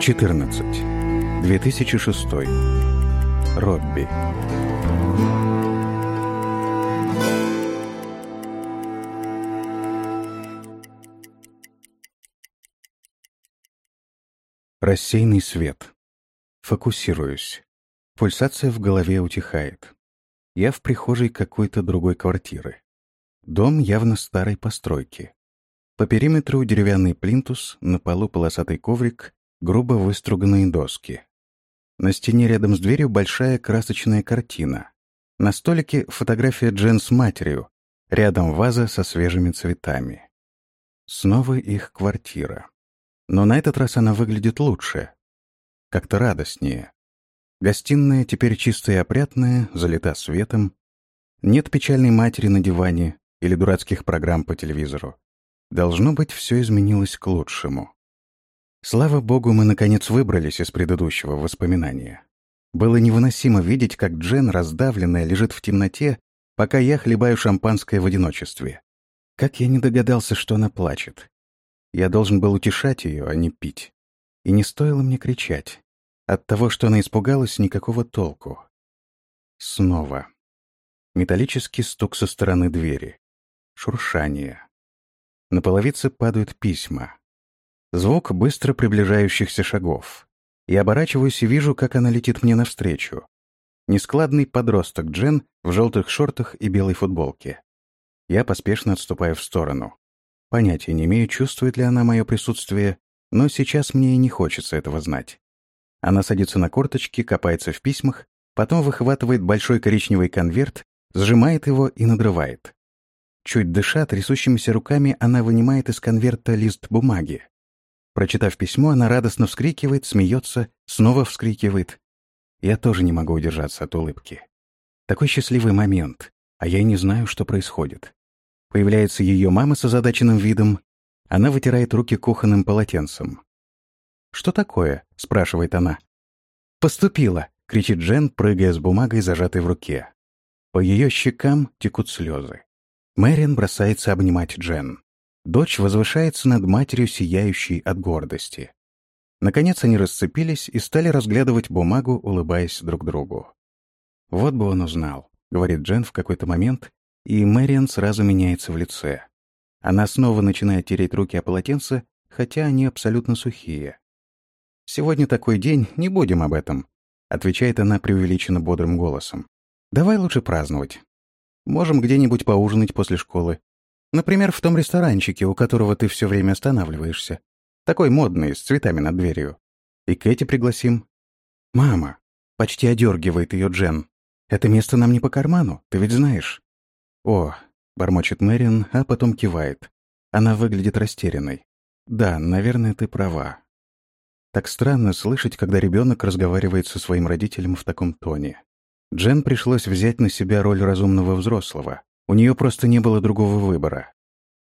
14. 2006. Робби. Рассеянный свет. Фокусируюсь. Пульсация в голове утихает. Я в прихожей какой-то другой квартиры. Дом явно старой постройки. По периметру деревянный плинтус, на полу полосатый коврик, грубо выструганные доски. На стене рядом с дверью большая красочная картина. На столике фотография Джен с матерью, рядом ваза со свежими цветами. Снова их квартира. Но на этот раз она выглядит лучше. Как-то радостнее. Гостиная теперь чистая и опрятная, залита светом. Нет печальной матери на диване или дурацких программ по телевизору. Должно быть, все изменилось к лучшему. Слава богу, мы наконец выбрались из предыдущего воспоминания. Было невыносимо видеть, как Джен, раздавленная, лежит в темноте, пока я хлебаю шампанское в одиночестве. Как я не догадался, что она плачет. Я должен был утешать ее, а не пить. И не стоило мне кричать. От того, что она испугалась, никакого толку. Снова. Металлический стук со стороны двери. Шуршание. На половице падают письма. Звук быстро приближающихся шагов. Я оборачиваюсь и вижу, как она летит мне навстречу. Нескладный подросток Джен в желтых шортах и белой футболке. Я поспешно отступаю в сторону. Понятия не имею, чувствует ли она мое присутствие, но сейчас мне и не хочется этого знать. Она садится на корточки, копается в письмах, потом выхватывает большой коричневый конверт, сжимает его и надрывает. Чуть дыша, трясущимися руками она вынимает из конверта лист бумаги. Прочитав письмо, она радостно вскрикивает, смеется, снова вскрикивает. Я тоже не могу удержаться от улыбки. Такой счастливый момент, а я не знаю, что происходит. Появляется ее мама с озадаченным видом. Она вытирает руки кухонным полотенцем. «Что такое?» — спрашивает она. «Поступила!» — кричит Джен, прыгая с бумагой, зажатой в руке. По ее щекам текут слезы. Мэрин бросается обнимать Джен. Дочь возвышается над матерью, сияющей от гордости. Наконец они расцепились и стали разглядывать бумагу, улыбаясь друг другу. «Вот бы он узнал», — говорит Джен в какой-то момент, и Мэриан сразу меняется в лице. Она снова начинает тереть руки о полотенце, хотя они абсолютно сухие. «Сегодня такой день, не будем об этом», — отвечает она преувеличенно бодрым голосом. «Давай лучше праздновать. Можем где-нибудь поужинать после школы. Например, в том ресторанчике, у которого ты все время останавливаешься. Такой модный, с цветами над дверью. И Кэти пригласим». «Мама», — почти одергивает ее Джен, — «это место нам не по карману, ты ведь знаешь». «О», — бормочет Мэрин, а потом кивает. Она выглядит растерянной. «Да, наверное, ты права. Так странно слышать, когда ребенок разговаривает со своим родителем в таком тоне. Джен пришлось взять на себя роль разумного взрослого. У нее просто не было другого выбора.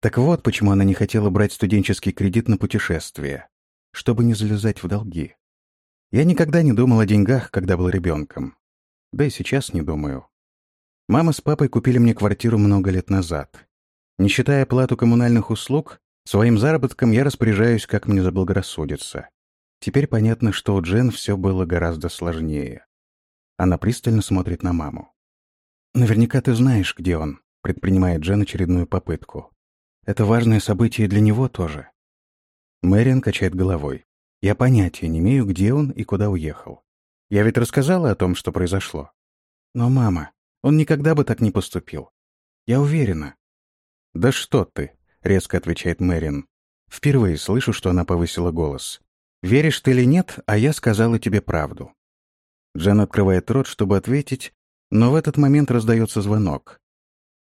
Так вот, почему она не хотела брать студенческий кредит на путешествие. Чтобы не залезать в долги. Я никогда не думал о деньгах, когда был ребенком. Да и сейчас не думаю. Мама с папой купили мне квартиру много лет назад. Не считая оплату коммунальных услуг, своим заработком я распоряжаюсь, как мне заблагорассудится. Теперь понятно, что у Джен все было гораздо сложнее. Она пристально смотрит на маму. «Наверняка ты знаешь, где он», — предпринимает Джен очередную попытку. «Это важное событие для него тоже». Мэриан качает головой. «Я понятия не имею, где он и куда уехал. Я ведь рассказала о том, что произошло. Но, мама, он никогда бы так не поступил. Я уверена». «Да что ты», — резко отвечает Мэриан. Впервые слышу, что она повысила голос. Веришь ты или нет, а я сказала тебе правду». Джен открывает рот, чтобы ответить, но в этот момент раздается звонок.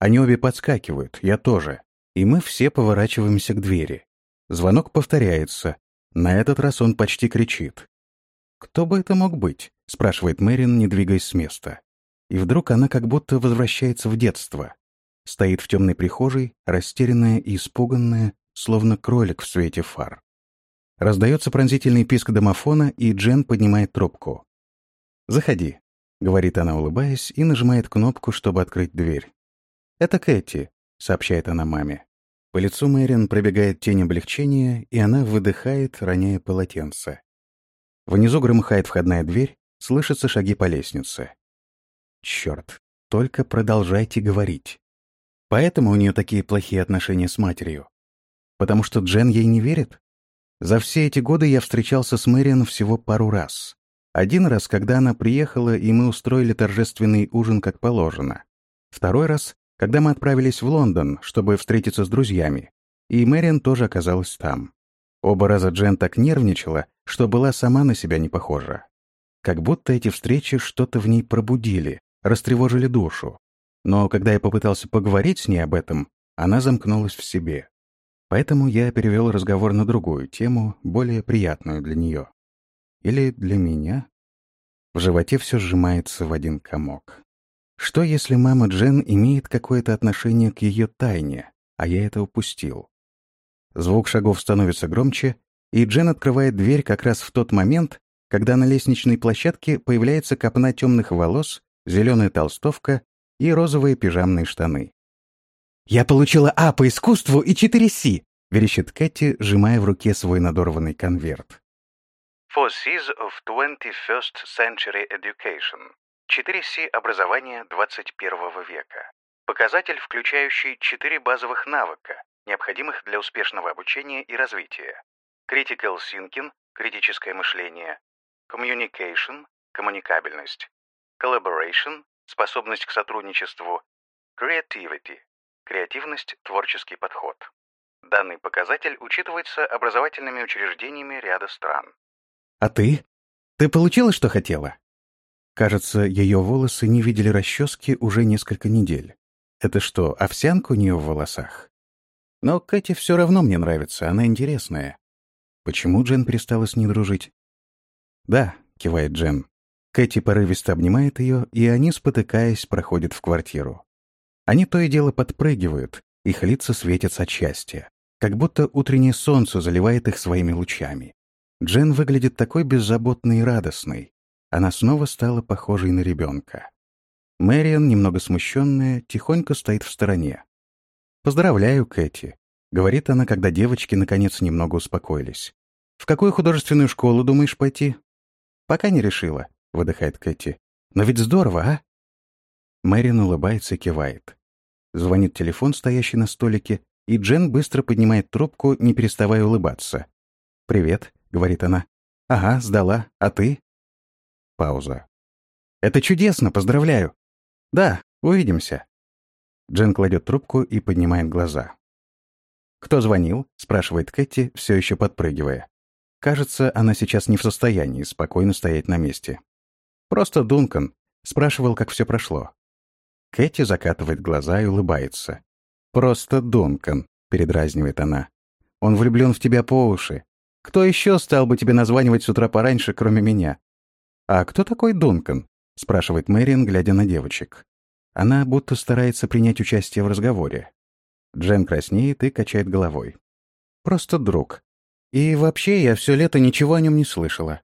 Они обе подскакивают, я тоже, и мы все поворачиваемся к двери. Звонок повторяется. На этот раз он почти кричит. «Кто бы это мог быть?» — спрашивает Мэрин, не двигаясь с места. И вдруг она как будто возвращается в детство. Стоит в темной прихожей, растерянная и испуганная, словно кролик в свете фар. Раздается пронзительный писк домофона, и Джен поднимает трубку. «Заходи», — говорит она, улыбаясь, и нажимает кнопку, чтобы открыть дверь. «Это Кэти», — сообщает она маме. По лицу Мэрин пробегает тень облегчения, и она выдыхает, роняя полотенце. Внизу громыхает входная дверь, слышатся шаги по лестнице. Черт, только продолжайте говорить. Поэтому у нее такие плохие отношения с матерью. Потому что Джен ей не верит? За все эти годы я встречался с Мэриан всего пару раз. Один раз, когда она приехала, и мы устроили торжественный ужин как положено. Второй раз, когда мы отправились в Лондон, чтобы встретиться с друзьями. И Мэриан тоже оказалась там. Оба раза Джен так нервничала, что была сама на себя не похожа. Как будто эти встречи что-то в ней пробудили, растревожили душу. Но когда я попытался поговорить с ней об этом, она замкнулась в себе. Поэтому я перевел разговор на другую тему, более приятную для нее. Или для меня? В животе все сжимается в один комок. Что, если мама Джен имеет какое-то отношение к ее тайне, а я это упустил? Звук шагов становится громче, и Джен открывает дверь как раз в тот момент, когда на лестничной площадке появляется копна темных волос зеленая толстовка и розовые пижамные штаны. «Я получила А по искусству и 4 С!» — верещит Кэти, сжимая в руке свой надорванный конверт. Four C's of 21st Century Education. 4 С образования 21 века. Показатель, включающий четыре базовых навыка, необходимых для успешного обучения и развития. Critical thinking – критическое мышление. Communication – коммуникабельность. Collaboration – способность к сотрудничеству, Creativity – креативность, творческий подход. Данный показатель учитывается образовательными учреждениями ряда стран. «А ты? Ты получила, что хотела?» Кажется, ее волосы не видели расчески уже несколько недель. Это что, овсянка у нее в волосах? Но Кэти все равно мне нравится, она интересная. Почему Джен перестала с ней дружить? «Да», — кивает Джен, Кэти порывисто обнимает ее, и они, спотыкаясь, проходят в квартиру. Они то и дело подпрыгивают, их лица светятся от счастья, как будто утреннее солнце заливает их своими лучами. Джен выглядит такой беззаботной и радостной. Она снова стала похожей на ребенка. Мэриан, немного смущенная, тихонько стоит в стороне. «Поздравляю, Кэти», — говорит она, когда девочки наконец немного успокоились. «В какую художественную школу думаешь пойти?» «Пока не решила. — выдыхает Кэти. «Но ведь здорово, а?» Мэрин улыбается и кивает. Звонит телефон, стоящий на столике, и Джен быстро поднимает трубку, не переставая улыбаться. «Привет», — говорит она. «Ага, сдала. А ты?» Пауза. «Это чудесно, поздравляю!» «Да, увидимся». Джен кладет трубку и поднимает глаза. «Кто звонил?» — спрашивает Кэти, все еще подпрыгивая. Кажется, она сейчас не в состоянии спокойно стоять на месте. Просто Дункан. Спрашивал, как все прошло. Кэти закатывает глаза и улыбается. «Просто Дункан», — передразнивает она. «Он влюблен в тебя по уши. Кто еще стал бы тебе названивать с утра пораньше, кроме меня?» «А кто такой Дункан?» — спрашивает Мэриан, глядя на девочек. Она будто старается принять участие в разговоре. Джен краснеет и качает головой. «Просто друг. И вообще я все лето ничего о нем не слышала.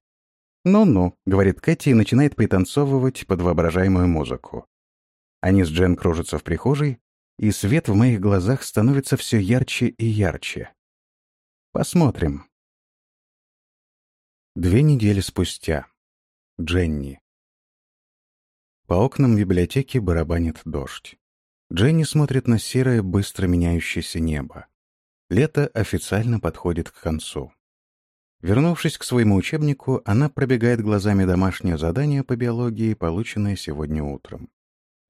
«Ну-ну», — говорит Кэти и начинает пританцовывать под воображаемую музыку. Они с Джен кружатся в прихожей, и свет в моих глазах становится все ярче и ярче. Посмотрим. Две недели спустя. Дженни. По окнам библиотеки барабанит дождь. Дженни смотрит на серое, быстро меняющееся небо. Лето официально подходит к концу. Вернувшись к своему учебнику, она пробегает глазами домашнее задание по биологии, полученное сегодня утром.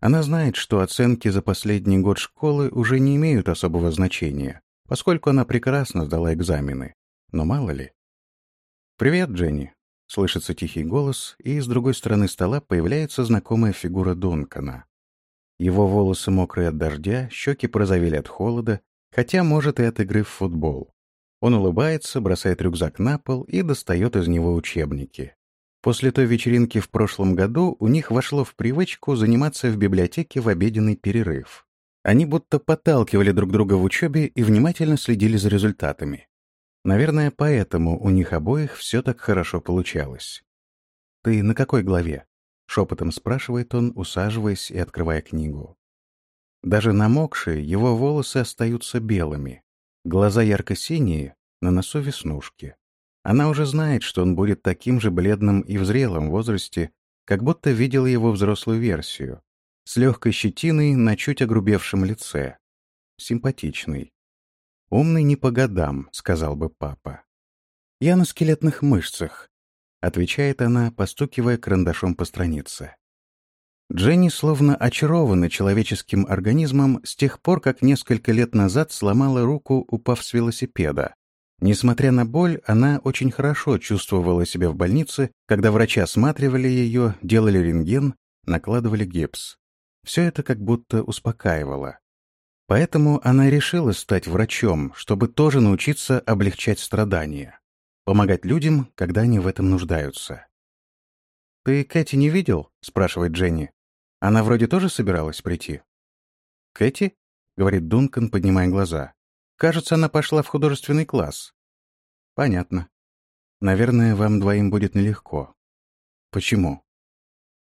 Она знает, что оценки за последний год школы уже не имеют особого значения, поскольку она прекрасно сдала экзамены. Но мало ли. «Привет, Дженни!» — слышится тихий голос, и с другой стороны стола появляется знакомая фигура Дункана. Его волосы мокрые от дождя, щеки порозовели от холода, хотя, может, и от игры в футбол. Он улыбается, бросает рюкзак на пол и достает из него учебники. После той вечеринки в прошлом году у них вошло в привычку заниматься в библиотеке в обеденный перерыв. Они будто подталкивали друг друга в учебе и внимательно следили за результатами. Наверное, поэтому у них обоих все так хорошо получалось. «Ты на какой главе?» — шепотом спрашивает он, усаживаясь и открывая книгу. Даже намокшие его волосы остаются белыми, Глаза ярко-синие, на носу веснушки. Она уже знает, что он будет таким же бледным и в зрелом возрасте, как будто видела его взрослую версию, с легкой щетиной на чуть огрубевшем лице. Симпатичный. «Умный не по годам», — сказал бы папа. «Я на скелетных мышцах», — отвечает она, постукивая карандашом по странице. Дженни словно очарована человеческим организмом с тех пор, как несколько лет назад сломала руку, упав с велосипеда. Несмотря на боль, она очень хорошо чувствовала себя в больнице, когда врачи осматривали ее, делали рентген, накладывали гипс. Все это как будто успокаивало. Поэтому она решила стать врачом, чтобы тоже научиться облегчать страдания, помогать людям, когда они в этом нуждаются. «Ты Кэти не видел?» — спрашивает Дженни. «Она вроде тоже собиралась прийти». «Кэти?» — говорит Дункан, поднимая глаза. Кажется, она пошла в художественный класс. Понятно. Наверное, вам двоим будет нелегко. Почему?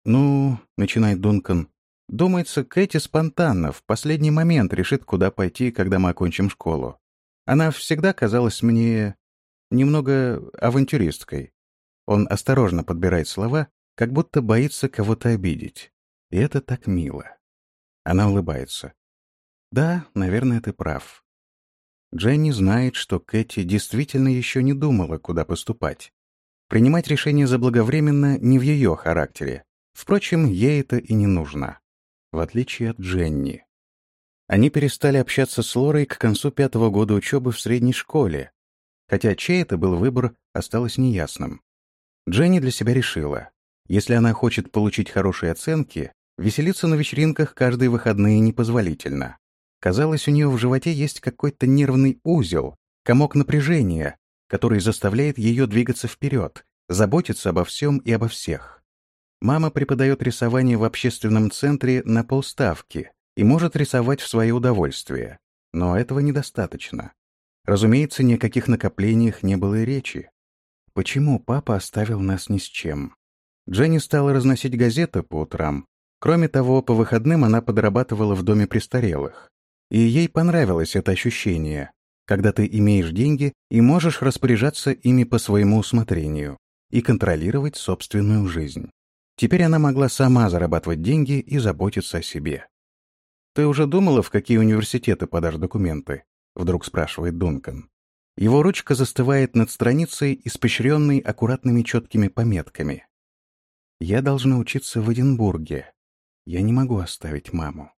Ну, начинает Дункан. Думается, Кэти спонтанно, в последний момент решит, куда пойти, когда мы окончим школу. Она всегда казалась мне немного авантюристкой. Он осторожно подбирает слова, как будто боится кого-то обидеть. И это так мило. Она улыбается. Да, наверное, ты прав. Дженни знает, что Кэти действительно еще не думала, куда поступать. Принимать решение заблаговременно не в ее характере. Впрочем, ей это и не нужно. В отличие от Дженни. Они перестали общаться с Лорой к концу пятого года учебы в средней школе, хотя чей это был выбор, осталось неясным. Дженни для себя решила, если она хочет получить хорошие оценки, веселиться на вечеринках каждые выходные непозволительно. Казалось, у нее в животе есть какой-то нервный узел, комок напряжения, который заставляет ее двигаться вперед, заботиться обо всем и обо всех. Мама преподает рисование в общественном центре на полставки и может рисовать в свое удовольствие. Но этого недостаточно. Разумеется, ни о каких накоплениях не было и речи. Почему папа оставил нас ни с чем? Дженни стала разносить газеты по утрам. Кроме того, по выходным она подрабатывала в доме престарелых. И ей понравилось это ощущение, когда ты имеешь деньги и можешь распоряжаться ими по своему усмотрению и контролировать собственную жизнь. Теперь она могла сама зарабатывать деньги и заботиться о себе. «Ты уже думала, в какие университеты подашь документы?» — вдруг спрашивает Дункан. Его ручка застывает над страницей, испещренной аккуратными четкими пометками. «Я должна учиться в Эдинбурге. Я не могу оставить маму».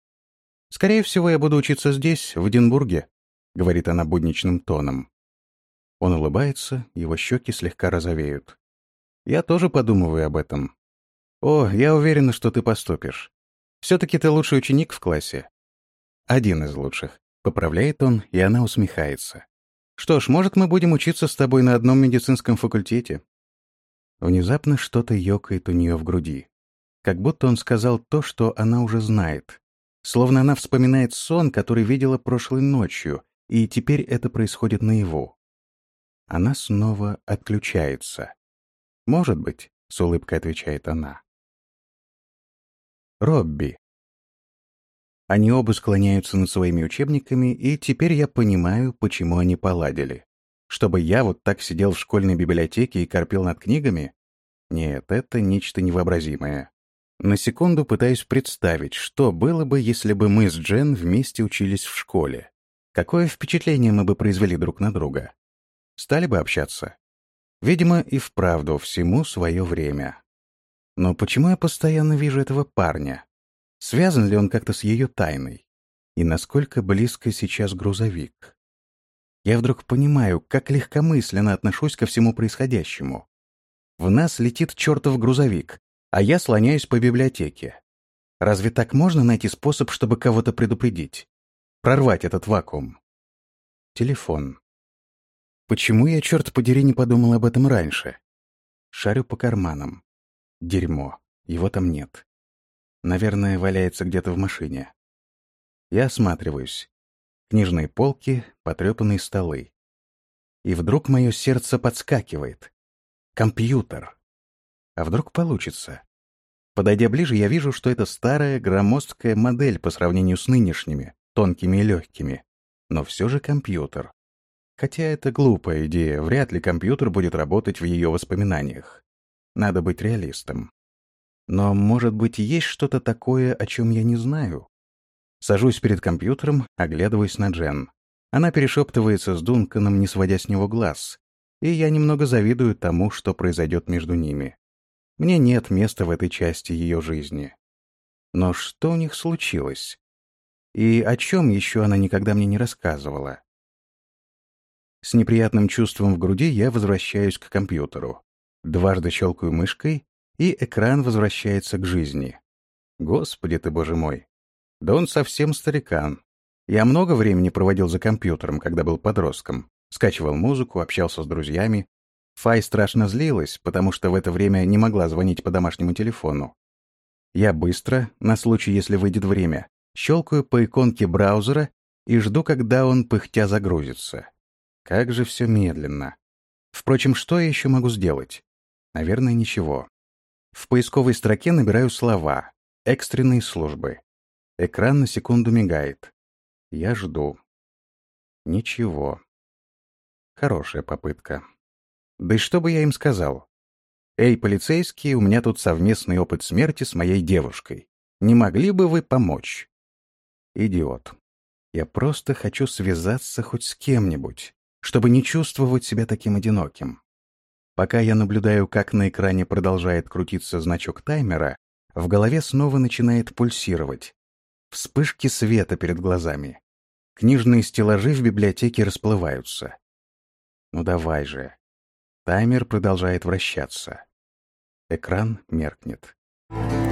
«Скорее всего, я буду учиться здесь, в Эдинбурге», — говорит она будничным тоном. Он улыбается, его щеки слегка розовеют. «Я тоже подумываю об этом. О, я уверена, что ты поступишь. Все-таки ты лучший ученик в классе». «Один из лучших», — поправляет он, и она усмехается. «Что ж, может, мы будем учиться с тобой на одном медицинском факультете?» Внезапно что-то ёкает у нее в груди. Как будто он сказал то, что она уже знает. Словно она вспоминает сон, который видела прошлой ночью, и теперь это происходит наяву. Она снова отключается. «Может быть», — с улыбкой отвечает она. Робби. Они оба склоняются над своими учебниками, и теперь я понимаю, почему они поладили. Чтобы я вот так сидел в школьной библиотеке и корпел над книгами? Нет, это нечто невообразимое. На секунду пытаюсь представить, что было бы, если бы мы с Джен вместе учились в школе. Какое впечатление мы бы произвели друг на друга? Стали бы общаться? Видимо, и вправду всему свое время. Но почему я постоянно вижу этого парня? Связан ли он как-то с ее тайной? И насколько близко сейчас грузовик? Я вдруг понимаю, как легкомысленно отношусь ко всему происходящему. В нас летит чертов грузовик, а я слоняюсь по библиотеке. Разве так можно найти способ, чтобы кого-то предупредить? Прорвать этот вакуум? Телефон. Почему я, черт подери, не подумал об этом раньше? Шарю по карманам. Дерьмо. Его там нет. Наверное, валяется где-то в машине. Я осматриваюсь. Книжные полки, потрепанные столы. И вдруг мое сердце подскакивает. Компьютер. А вдруг получится? Подойдя ближе, я вижу, что это старая громоздкая модель по сравнению с нынешними, тонкими и легкими. Но все же компьютер. Хотя это глупая идея, вряд ли компьютер будет работать в ее воспоминаниях. Надо быть реалистом. Но, может быть, есть что-то такое, о чем я не знаю? Сажусь перед компьютером, оглядываюсь на Джен. Она перешептывается с Дунканом, не сводя с него глаз. И я немного завидую тому, что произойдет между ними. Мне нет места в этой части ее жизни. Но что у них случилось? И о чем еще она никогда мне не рассказывала? С неприятным чувством в груди я возвращаюсь к компьютеру. Дважды щелкаю мышкой, и экран возвращается к жизни. Господи ты, боже мой! Да он совсем старикан. Я много времени проводил за компьютером, когда был подростком. Скачивал музыку, общался с друзьями. Фай страшно злилась, потому что в это время не могла звонить по домашнему телефону. Я быстро, на случай, если выйдет время, щелкаю по иконке браузера и жду, когда он пыхтя загрузится. Как же все медленно. Впрочем, что я еще могу сделать? Наверное, ничего. В поисковой строке набираю слова «экстренные службы». Экран на секунду мигает. Я жду. Ничего. Хорошая попытка. Да и что бы я им сказал? «Эй, полицейские, у меня тут совместный опыт смерти с моей девушкой. Не могли бы вы помочь?» Идиот. Я просто хочу связаться хоть с кем-нибудь, чтобы не чувствовать себя таким одиноким. Пока я наблюдаю, как на экране продолжает крутиться значок таймера, в голове снова начинает пульсировать. Вспышки света перед глазами. Книжные стеллажи в библиотеке расплываются. Ну давай же. Таймер продолжает вращаться. Экран меркнет. Thank